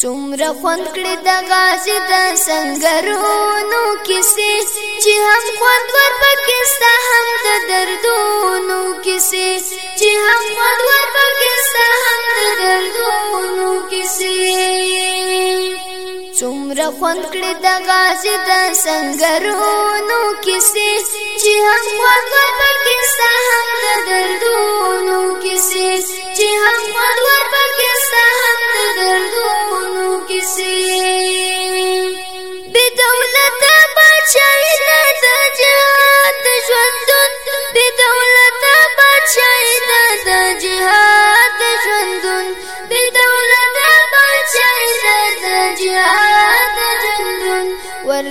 څومره خوند کړی د غازی د سنگرونو کیسې چې هم خوند ور پکې ستا هم د دردونو کیسې چې هم خوند ور پکې ستا هم د دردونو کیسې څومره خوند کړی د غازی د سنگرونو کیسې چې هم خوند ور پکې ستا هم د دردونو کیسې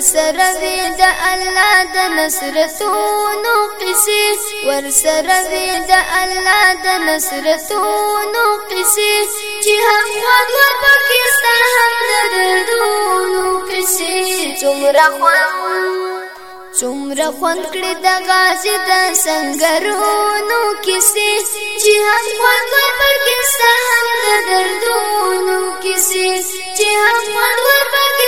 ورسره وی د الله د نصرتونو قصې ورسره وی د الله د نصرتونو قصې چې حق حق پاکستان هم د دردونو قصې څومره خوند څومره خوند کړی د غازی د سنگرونو کیسې چې هم خوند ورپکې سهم د دردونو کیسې چې هم خوند ورپکې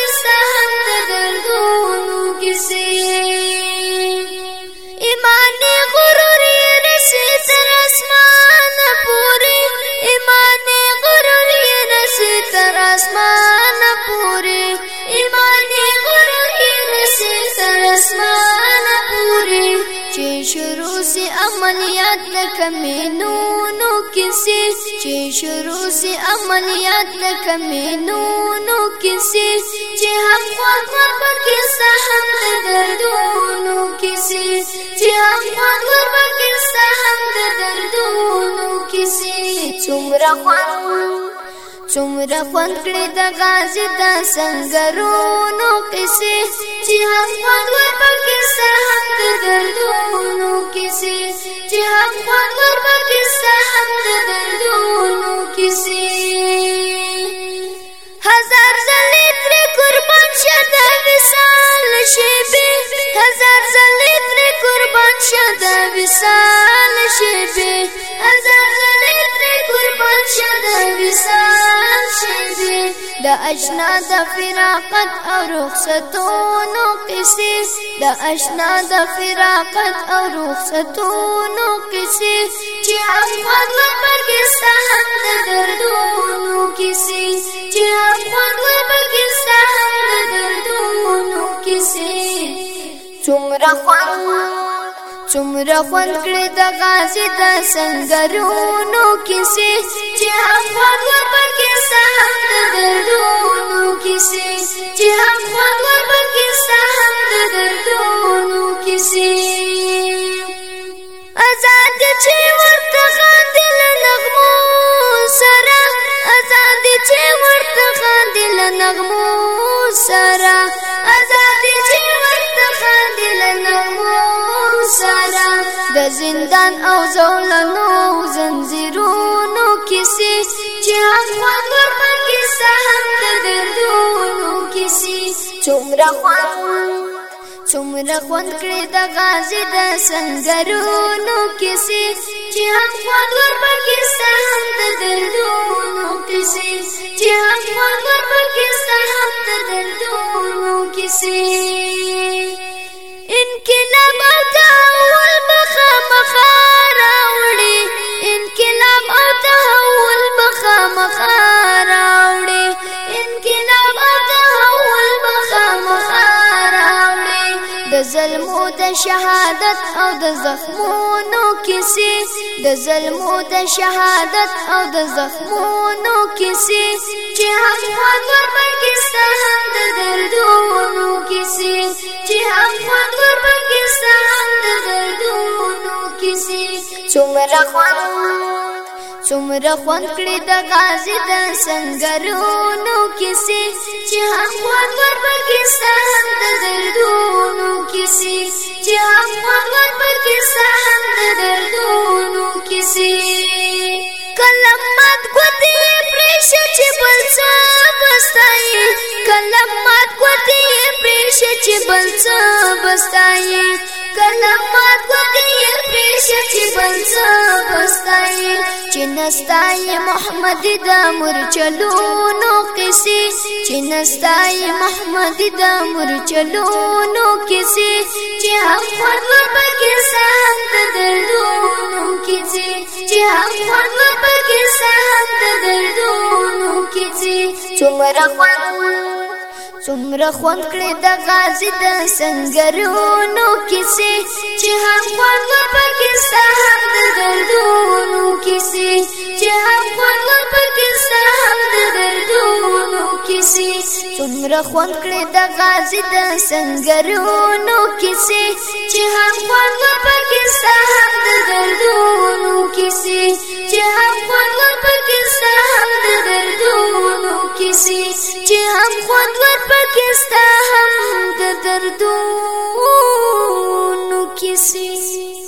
اسمان پوری ایمانی غرغی رسی تر اسمان پوری چې شروع سي عملیات لکمنونو کسی چې شروع سي عملیات لکمنونو کسی چې هم خوا په کې سهم د دردونو کسی چې هم خوا په کې سهم د دردونو کسی څومره خوان څومره خوند کړی د غازی د سنگرونو کیسې چې حق خوند ورپکې سهم د دردونو کیسې چې حق خوند ورپکې سهم د دردونو کیسې د اشنا د فراقت او رخصتونو قصې د اشنا د فراقت او رخصتونو قصې چې افغان و پاکستان د دردونو قصې چې افغان و پاکستان د دردونو قصې څومره خوان څومره خوند کړې د غازي د سنگرونو کیسې چې چې ورته خاندل نغمو سرا ازادي چې ورته خاندل نغمو سرا د زندان او زولنو زنجیرونو کیسې چې حق ور پکې سهم د دردونو کیسې څومره خوان څومره خوند کړې د غازي د سنگرونو کیسې چې حق ور پکې سهم راسي انقلاب او تحول مخامخا راوړي انقلاب او تحول مخامخا راوړي انقلاب او تحول مخامخا راوړي د ظلمو د شهادت او د زخمونو کیسې د ظلمو د شهادت او د زخمونو کیسې چې حق ور پاکستان د دردو کسی چې هم خوند ور پاکستان د دردونو کسی څومره خوند څومره خوند کړی د غازی د سنگرونو کسی چې هم خوند ور پاکستان د دردونو کسی چې هم خوند ور بل څه بستای کله ما کوي پېښ چې بل څه بستای چې نستای محمد د مرچلو نو کسي چې نستای محمد د مرچلو نو کسي چې حق خو پکې سهم د دردونو کسي چې حق خو پکې سهم د دردونو کسي څومره خوند څومره خوند کړي د غازی د سنگرونو کیسې چې هم خوند پکې سهم د دردونو کیسې چې هم خوند پکې سهم د دردونو کیسې څومره خوند کړي د غازی د سنگرونو کیسې چې هم خوند پکې سهم د دردونو کیسې چې هم خوند پکې سهم د دردونو پکستا هم د دردونو کیسې